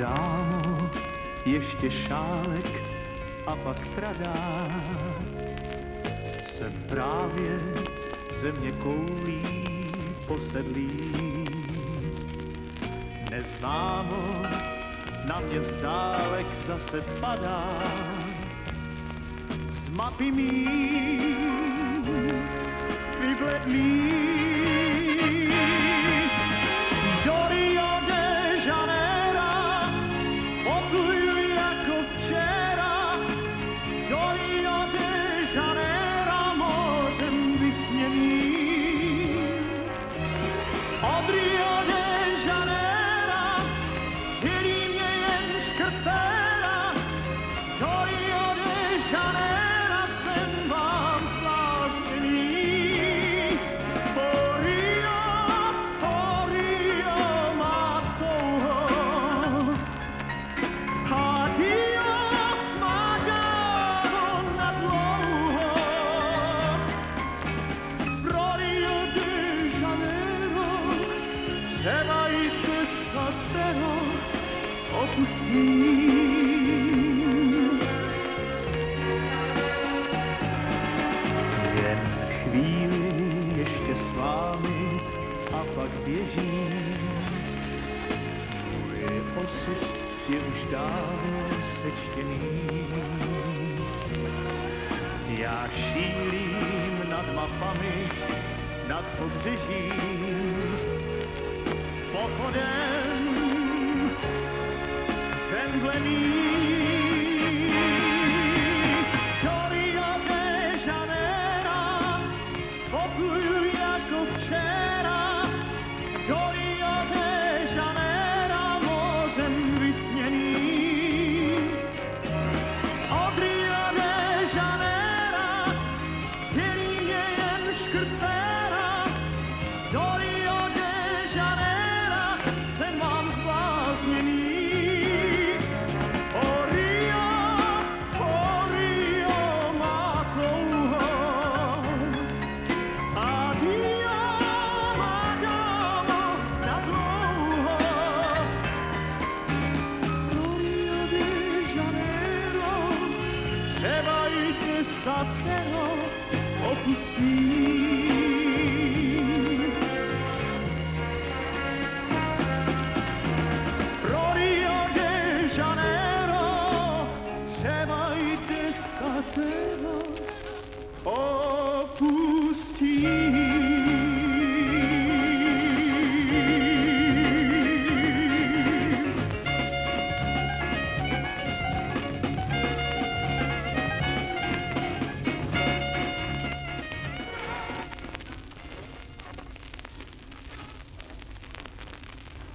Dámo, ještě šálek a pak pradá. Jsem právě země koulí posedlý. Neznámo, na mě zdálek zase padá. Z mapy mý secretly. Opustím. Jen chvíli ještě s vámi a pak běžím. Můj osud je už dávno sečtěný. Já šílím nad mapami, nad pobřežím, pochodem and Glennie. kapero opustím. Pro Rio de Janeiro třeba i desatero opustím.